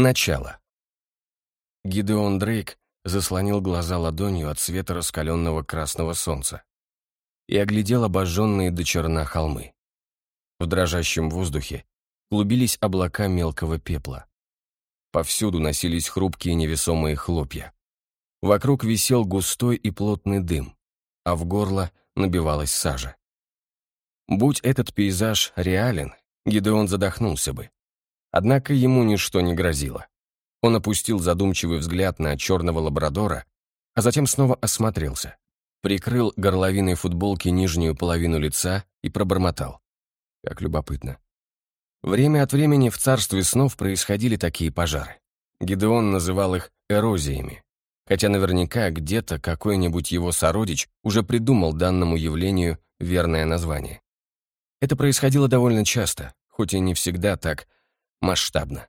Начало. Гидеон Дрейк заслонил глаза ладонью от света раскаленного красного солнца и оглядел обожженные до черна холмы. В дрожащем воздухе клубились облака мелкого пепла. Повсюду носились хрупкие невесомые хлопья. Вокруг висел густой и плотный дым, а в горло набивалась сажа. Будь этот пейзаж реален, Гидеон задохнулся бы. Однако ему ничто не грозило. Он опустил задумчивый взгляд на черного лабрадора, а затем снова осмотрелся, прикрыл горловиной футболки нижнюю половину лица и пробормотал. Как любопытно. Время от времени в царстве снов происходили такие пожары. Гидеон называл их эрозиями, хотя наверняка где-то какой-нибудь его сородич уже придумал данному явлению верное название. Это происходило довольно часто, хоть и не всегда так масштабно.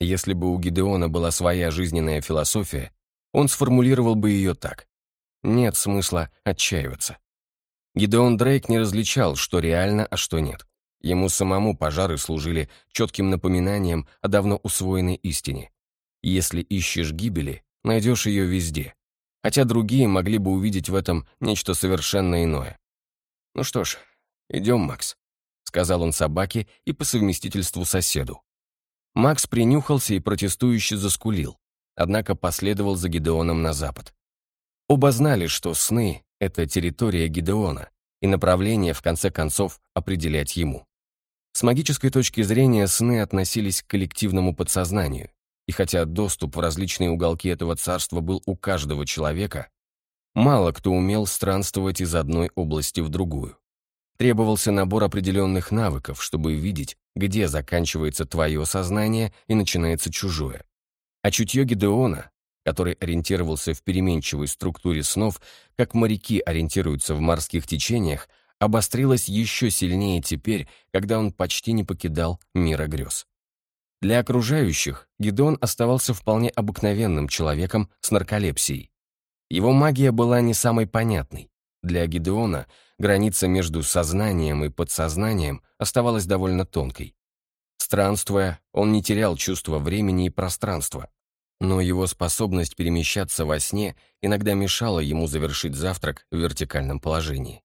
Если бы у Гидеона была своя жизненная философия, он сформулировал бы ее так. Нет смысла отчаиваться. Гидеон Дрейк не различал, что реально, а что нет. Ему самому пожары служили четким напоминанием о давно усвоенной истине. Если ищешь гибели, найдешь ее везде. Хотя другие могли бы увидеть в этом нечто совершенно иное. «Ну что ж, идем, Макс», — сказал он собаке и по совместительству соседу. Макс принюхался и протестующе заскулил, однако последовал за Гидеоном на запад. Оба знали, что сны — это территория Гидеона, и направление, в конце концов, определять ему. С магической точки зрения сны относились к коллективному подсознанию, и хотя доступ в различные уголки этого царства был у каждого человека, мало кто умел странствовать из одной области в другую. Требовался набор определенных навыков, чтобы видеть, где заканчивается твое сознание и начинается чужое. А чутье Гидеона, который ориентировался в переменчивой структуре снов, как моряки ориентируются в морских течениях, обострилось еще сильнее теперь, когда он почти не покидал мира грез. Для окружающих Гидеон оставался вполне обыкновенным человеком с нарколепсией. Его магия была не самой понятной. Для Гидеона граница между сознанием и подсознанием оставалась довольно тонкой. Странствуя, он не терял чувства времени и пространства, но его способность перемещаться во сне иногда мешала ему завершить завтрак в вертикальном положении.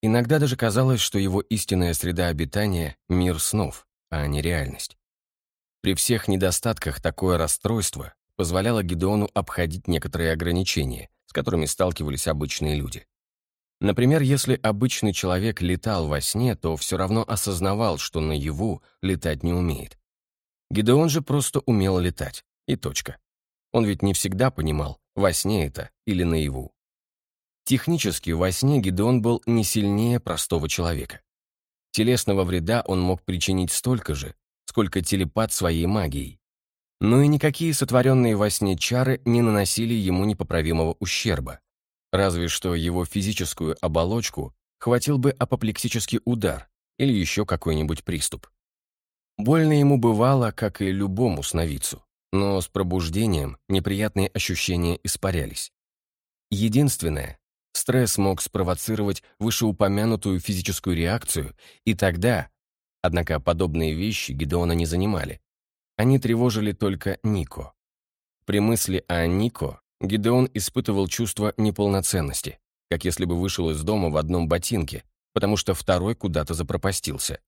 Иногда даже казалось, что его истинная среда обитания — мир снов, а не реальность. При всех недостатках такое расстройство позволяло Гидеону обходить некоторые ограничения, с которыми сталкивались обычные люди. Например, если обычный человек летал во сне, то все равно осознавал, что наяву летать не умеет. Гидеон же просто умел летать, и точка. Он ведь не всегда понимал, во сне это или наяву. Технически во сне Гидеон был не сильнее простого человека. Телесного вреда он мог причинить столько же, сколько телепат своей магией. Но и никакие сотворенные во сне чары не наносили ему непоправимого ущерба. Разве что его физическую оболочку хватил бы апоплексический удар или еще какой-нибудь приступ. Больно ему бывало, как и любому сновидцу, но с пробуждением неприятные ощущения испарялись. Единственное, стресс мог спровоцировать вышеупомянутую физическую реакцию, и тогда, однако подобные вещи Гидеона не занимали, они тревожили только Нико. При мысли о Нико Гидеон испытывал чувство неполноценности, как если бы вышел из дома в одном ботинке, потому что второй куда-то запропастился.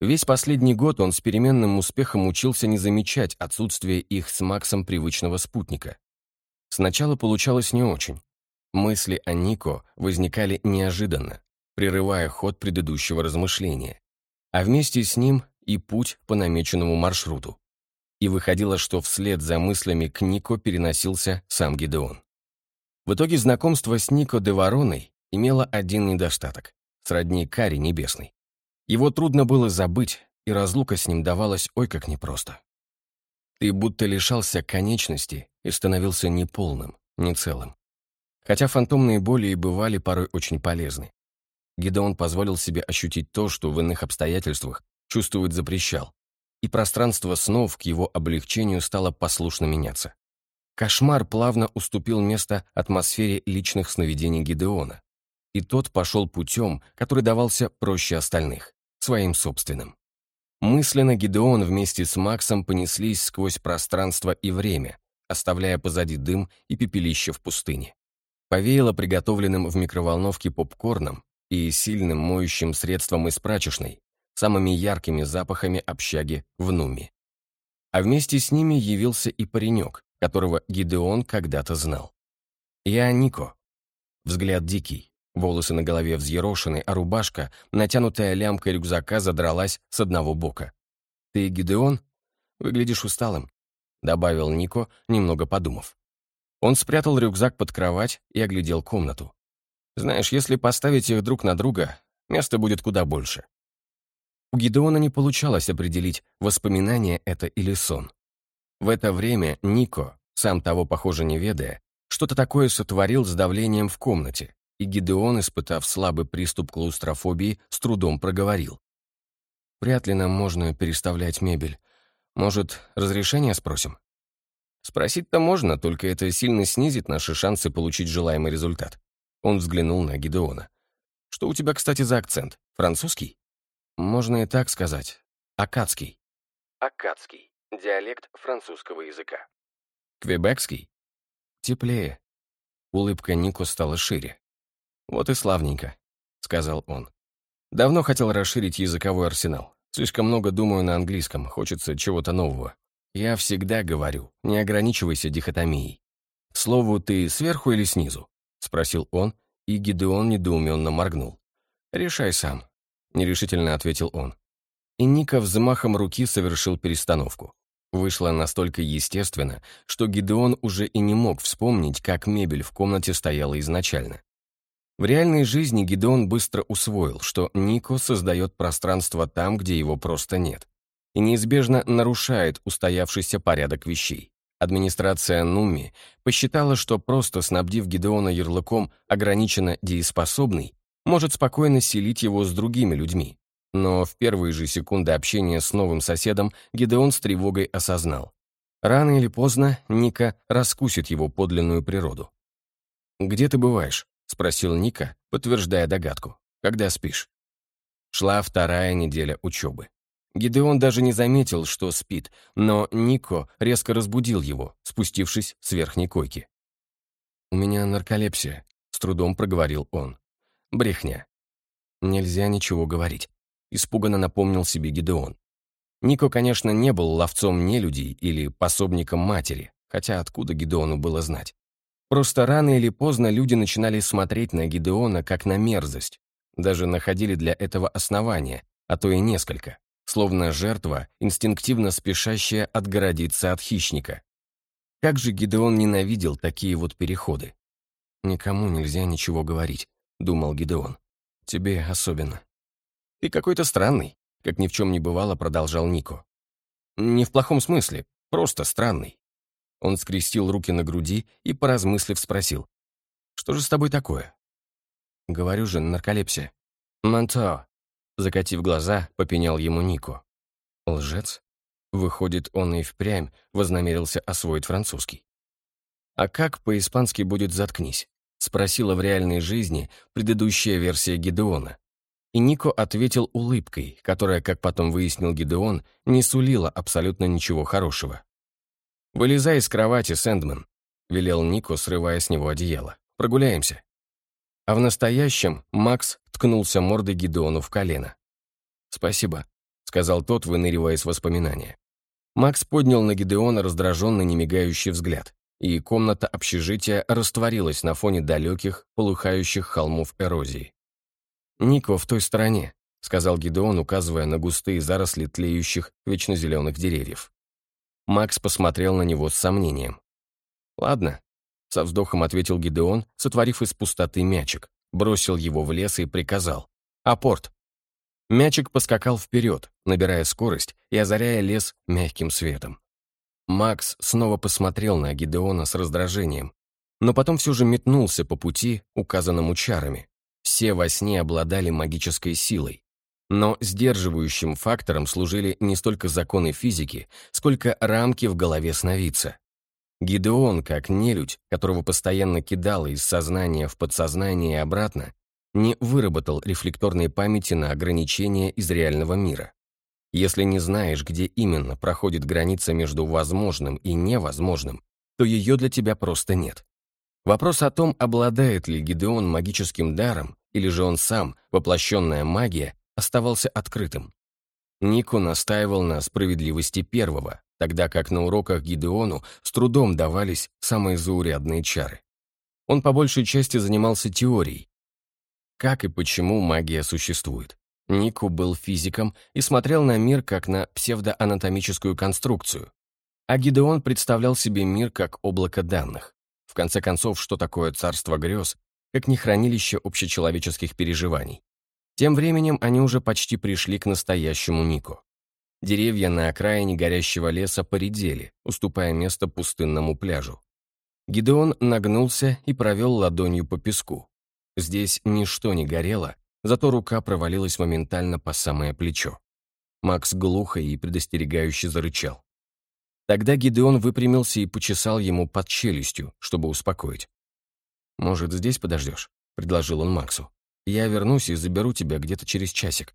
Весь последний год он с переменным успехом учился не замечать отсутствие их с Максом привычного спутника. Сначала получалось не очень. Мысли о Нико возникали неожиданно, прерывая ход предыдущего размышления, а вместе с ним и путь по намеченному маршруту и выходило, что вслед за мыслями к Нико переносился сам Гидеон. В итоге знакомство с Нико де Вороной имело один недостаток — сродни каре небесной. Его трудно было забыть, и разлука с ним давалась ой как непросто. Ты будто лишался конечности и становился неполным, не целым. Хотя фантомные боли и бывали порой очень полезны. Гидеон позволил себе ощутить то, что в иных обстоятельствах чувствовать запрещал, и пространство снов к его облегчению стало послушно меняться. Кошмар плавно уступил место атмосфере личных сновидений Гидеона, и тот пошел путем, который давался проще остальных, своим собственным. Мысленно Гидеон вместе с Максом понеслись сквозь пространство и время, оставляя позади дым и пепелище в пустыне. Повеяло приготовленным в микроволновке попкорном и сильным моющим средством из прачечной, самыми яркими запахами общаги в Нуме. А вместе с ними явился и паренек, которого Гидеон когда-то знал. «Я Нико». Взгляд дикий, волосы на голове взъерошены, а рубашка, натянутая лямкой рюкзака, задралась с одного бока. «Ты Гидеон? Выглядишь усталым», — добавил Нико, немного подумав. Он спрятал рюкзак под кровать и оглядел комнату. «Знаешь, если поставить их друг на друга, места будет куда больше. У Гидеона не получалось определить, воспоминание это или сон. В это время Нико, сам того, похоже, не ведая, что-то такое сотворил с давлением в комнате, и Гидеон, испытав слабый приступ клаустрофобии, с трудом проговорил. «Вряд ли нам можно переставлять мебель. Может, разрешение спросим?» «Спросить-то можно, только это сильно снизит наши шансы получить желаемый результат». Он взглянул на Гидеона. «Что у тебя, кстати, за акцент? Французский?» Можно и так сказать. Акадский. Акадский. Диалект французского языка. Квебекский. Теплее. Улыбка Нико стала шире. «Вот и славненько», — сказал он. «Давно хотел расширить языковой арсенал. Слишком много думаю на английском, хочется чего-то нового. Я всегда говорю, не ограничивайся дихотомией. Слову, ты сверху или снизу?» — спросил он, и Гидеон недоуменно моргнул. «Решай сам. — нерешительно ответил он. И Ника взмахом руки совершил перестановку. Вышло настолько естественно, что Гидеон уже и не мог вспомнить, как мебель в комнате стояла изначально. В реальной жизни Гидеон быстро усвоил, что Нико создает пространство там, где его просто нет, и неизбежно нарушает устоявшийся порядок вещей. Администрация Нуми посчитала, что просто снабдив Гидеона ярлыком ограниченно дееспособный, может спокойно селить его с другими людьми. Но в первые же секунды общения с новым соседом Гидеон с тревогой осознал. Рано или поздно Ника раскусит его подлинную природу. «Где ты бываешь?» — спросил Ника, подтверждая догадку. «Когда спишь?» Шла вторая неделя учебы. Гидеон даже не заметил, что спит, но Нико резко разбудил его, спустившись с верхней койки. «У меня нарколепсия», — с трудом проговорил он. Брехня. Нельзя ничего говорить. Испуганно напомнил себе Гидеон. Нико, конечно, не был ловцом нелюдей или пособником матери, хотя откуда Гидеону было знать. Просто рано или поздно люди начинали смотреть на Гидеона как на мерзость. Даже находили для этого основания, а то и несколько. Словно жертва, инстинктивно спешащая отгородиться от хищника. Как же Гидеон ненавидел такие вот переходы. Никому нельзя ничего говорить. — думал Гидеон. «Тебе особенно». «Ты какой-то странный», — как ни в чем не бывало, продолжал Нико. «Не в плохом смысле, просто странный». Он скрестил руки на груди и, поразмыслив, спросил. «Что же с тобой такое?» «Говорю же, нарколепсия». «Манто», — закатив глаза, попенял ему Нико. «Лжец?» Выходит, он и впрямь вознамерился освоить французский. А как по-испански будет «заткнись»? Спросила в реальной жизни предыдущая версия Гидеона. И Нико ответил улыбкой, которая, как потом выяснил Гидеон, не сулила абсолютно ничего хорошего. «Вылезай из кровати, Сэндман», — велел Нико, срывая с него одеяло. «Прогуляемся». А в настоящем Макс ткнулся мордой Гидеону в колено. «Спасибо», — сказал тот, выныривая из воспоминания. Макс поднял на Гидеона раздраженный немигающий взгляд и комната общежития растворилась на фоне далеких, полыхающих холмов эрозии. «Нико в той стороне», — сказал Гидеон, указывая на густые заросли тлеющих, вечно зеленых деревьев. Макс посмотрел на него с сомнением. «Ладно», — со вздохом ответил Гидеон, сотворив из пустоты мячик, бросил его в лес и приказал. «Апорт!» Мячик поскакал вперед, набирая скорость и озаряя лес мягким светом. Макс снова посмотрел на Гидеона с раздражением, но потом все же метнулся по пути, указанному чарами. Все во сне обладали магической силой. Но сдерживающим фактором служили не столько законы физики, сколько рамки в голове сновидца. Гидеон, как нелюдь, которого постоянно кидало из сознания в подсознание и обратно, не выработал рефлекторной памяти на ограничения из реального мира. Если не знаешь, где именно проходит граница между возможным и невозможным, то ее для тебя просто нет. Вопрос о том, обладает ли Гидеон магическим даром, или же он сам, воплощенная магия, оставался открытым. Нико настаивал на справедливости первого, тогда как на уроках Гидеону с трудом давались самые заурядные чары. Он по большей части занимался теорией. Как и почему магия существует. Нику был физиком и смотрел на мир как на псевдоанатомическую конструкцию. А Гидеон представлял себе мир как облако данных. В конце концов, что такое царство грез, как не хранилище общечеловеческих переживаний. Тем временем они уже почти пришли к настоящему Нику. Деревья на окраине горящего леса поредели, уступая место пустынному пляжу. Гидеон нагнулся и провел ладонью по песку. Здесь ничто не горело, зато рука провалилась моментально по самое плечо. Макс глухо и предостерегающе зарычал. Тогда Гидеон выпрямился и почесал ему под челюстью, чтобы успокоить. «Может, здесь подождешь?» — предложил он Максу. «Я вернусь и заберу тебя где-то через часик».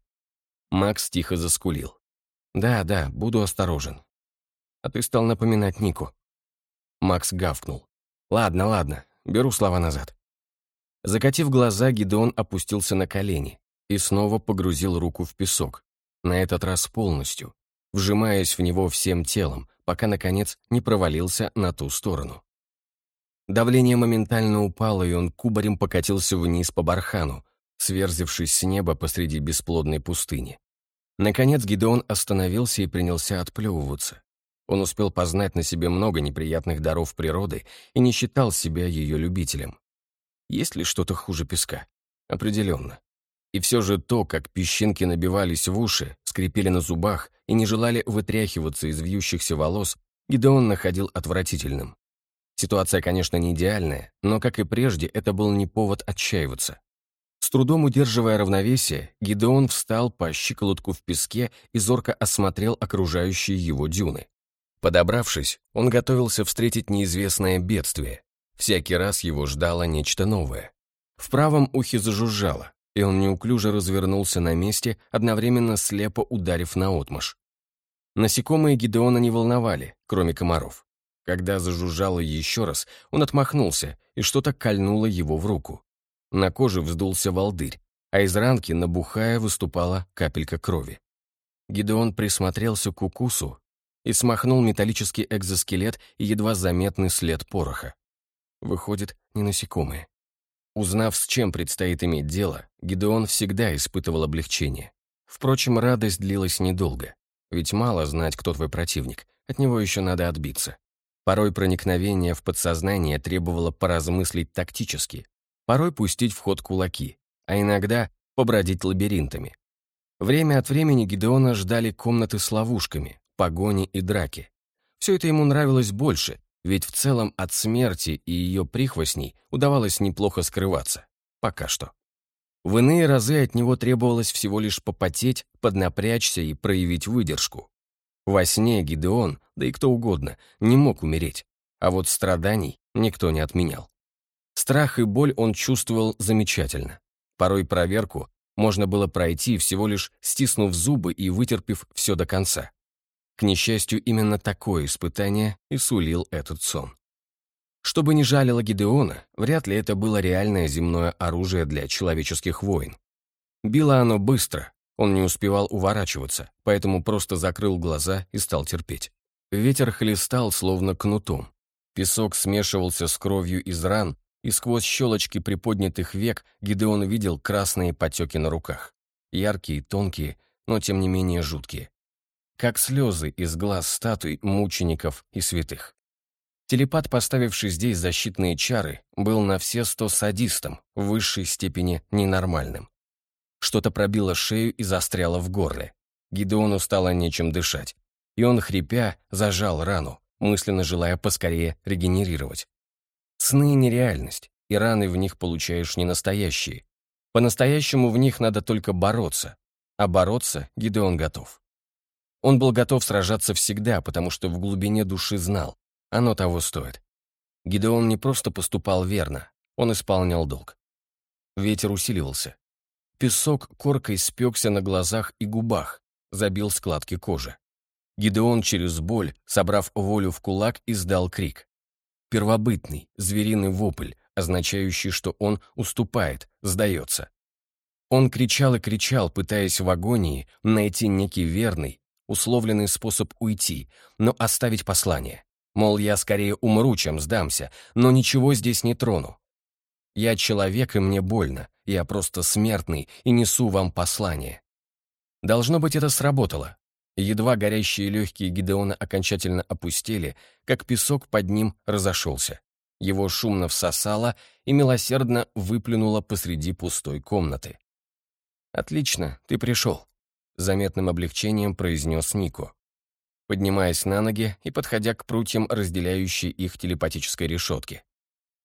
Макс тихо заскулил. «Да, да, буду осторожен». «А ты стал напоминать Нику». Макс гавкнул. «Ладно, ладно, беру слова назад». Закатив глаза, Гидеон опустился на колени и снова погрузил руку в песок, на этот раз полностью, вжимаясь в него всем телом, пока, наконец, не провалился на ту сторону. Давление моментально упало, и он кубарем покатился вниз по бархану, сверзившись с неба посреди бесплодной пустыни. Наконец Гидеон остановился и принялся отплевываться. Он успел познать на себе много неприятных даров природы и не считал себя ее любителем. Есть ли что-то хуже песка? Определенно. И все же то, как песчинки набивались в уши, скрипели на зубах и не желали вытряхиваться из вьющихся волос, Гидеон находил отвратительным. Ситуация, конечно, не идеальная, но, как и прежде, это был не повод отчаиваться. С трудом удерживая равновесие, Гидеон встал по щиколотку в песке и зорко осмотрел окружающие его дюны. Подобравшись, он готовился встретить неизвестное бедствие. Всякий раз его ждало нечто новое. В правом ухе зажужжало, и он неуклюже развернулся на месте, одновременно слепо ударив наотмашь. Насекомые Гидеона не волновали, кроме комаров. Когда зажужжало еще раз, он отмахнулся, и что-то кольнуло его в руку. На коже вздулся волдырь, а из ранки, набухая, выступала капелька крови. Гидеон присмотрелся к укусу и смахнул металлический экзоскелет и едва заметный след пороха. Выходит, не насекомые. Узнав, с чем предстоит иметь дело, Гидеон всегда испытывал облегчение. Впрочем, радость длилась недолго. Ведь мало знать, кто твой противник, от него еще надо отбиться. Порой проникновение в подсознание требовало поразмыслить тактически, порой пустить в ход кулаки, а иногда побродить лабиринтами. Время от времени Гидеона ждали комнаты с ловушками, погони и драки. Все это ему нравилось больше, ведь в целом от смерти и ее прихвостней удавалось неплохо скрываться. Пока что. В иные разы от него требовалось всего лишь попотеть, поднапрячься и проявить выдержку. Во сне Гидеон, да и кто угодно, не мог умереть, а вот страданий никто не отменял. Страх и боль он чувствовал замечательно. Порой проверку можно было пройти, всего лишь стиснув зубы и вытерпев все до конца. К несчастью, именно такое испытание и сулил этот сон. Что бы ни жалило Гидеона, вряд ли это было реальное земное оружие для человеческих войн. Било оно быстро, он не успевал уворачиваться, поэтому просто закрыл глаза и стал терпеть. Ветер хлестал, словно кнутом. Песок смешивался с кровью из ран, и сквозь щелочки приподнятых век Гидеон видел красные потеки на руках. Яркие, тонкие, но тем не менее жуткие как слезы из глаз статуй, мучеников и святых. Телепат, поставивший здесь защитные чары, был на все сто садистом, в высшей степени ненормальным. Что-то пробило шею и застряло в горле. Гидеону стало нечем дышать, и он, хрипя, зажал рану, мысленно желая поскорее регенерировать. Сны — нереальность, и раны в них получаешь не настоящие. По-настоящему в них надо только бороться, а бороться Гидеон готов. Он был готов сражаться всегда, потому что в глубине души знал, оно того стоит. Гидеон не просто поступал верно, он исполнял долг. Ветер усиливался. Песок коркой спекся на глазах и губах, забил складки кожи. Гидеон через боль, собрав волю в кулак, издал крик. Первобытный, звериный вопль, означающий, что он уступает, сдается. Он кричал и кричал, пытаясь в агонии найти некий верный, условленный способ уйти, но оставить послание. Мол, я скорее умру, чем сдамся, но ничего здесь не трону. Я человек, и мне больно. Я просто смертный и несу вам послание. Должно быть, это сработало. Едва горящие легкие Гидеона окончательно опустели, как песок под ним разошелся. Его шумно всосало и милосердно выплюнуло посреди пустой комнаты. «Отлично, ты пришел», — заметным облегчением произнес Нико, поднимаясь на ноги и подходя к прутьям, разделяющей их телепатической решетки.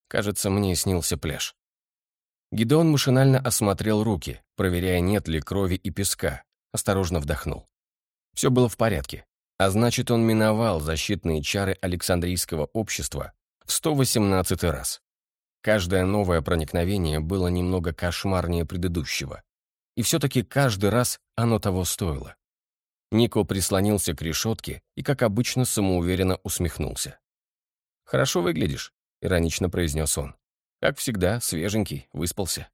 Кажется, мне снился пляж. Гидеон машинально осмотрел руки, проверяя, нет ли крови и песка, осторожно вдохнул. Все было в порядке, а значит, он миновал защитные чары Александрийского общества в 118 раз. Каждое новое проникновение было немного кошмарнее предыдущего. И все-таки каждый раз оно того стоило. Нико прислонился к решетке и, как обычно, самоуверенно усмехнулся. «Хорошо выглядишь», иронично произнес он. Как всегда, свеженький, выспался.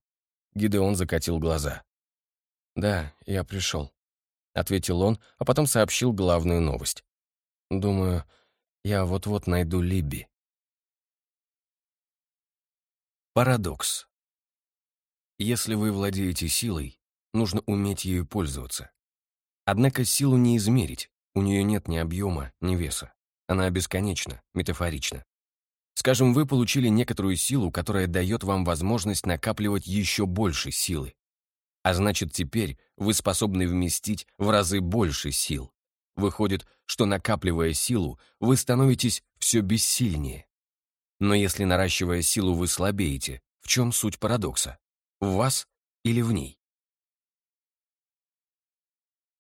Гидеон закатил глаза. «Да, я пришел», — ответил он, а потом сообщил главную новость. «Думаю, я вот-вот найду Либби». Парадокс. Если вы владеете силой, нужно уметь ею пользоваться. Однако силу не измерить, у нее нет ни объема, ни веса. Она бесконечна, метафорична. Скажем, вы получили некоторую силу, которая дает вам возможность накапливать еще больше силы. А значит, теперь вы способны вместить в разы больше сил. Выходит, что накапливая силу, вы становитесь все бессильнее. Но если наращивая силу вы слабеете, в чем суть парадокса? В вас или в ней?